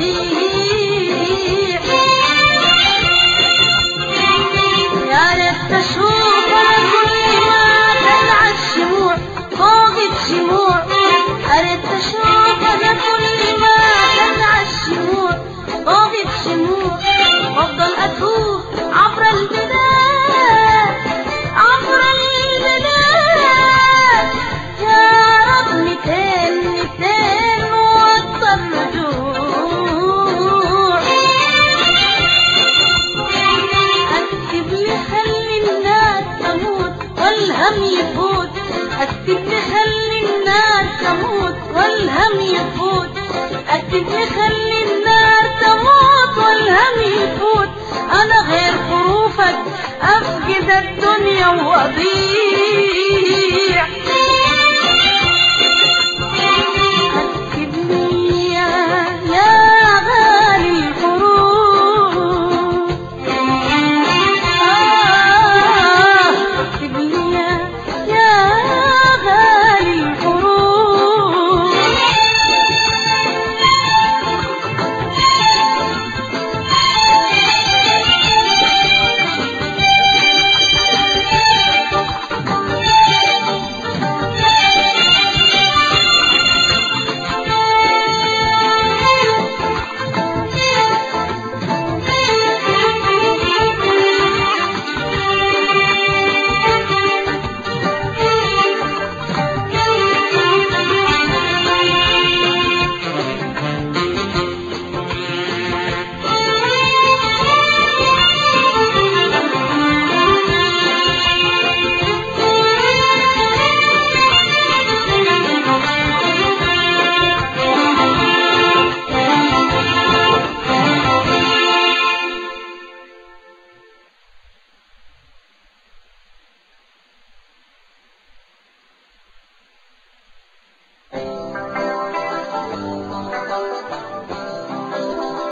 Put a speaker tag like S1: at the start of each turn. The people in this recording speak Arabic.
S1: Thank you. حبك مخلي النار تواصلها ميفوت أنا غير خروفك أفقد الدنيا واضيع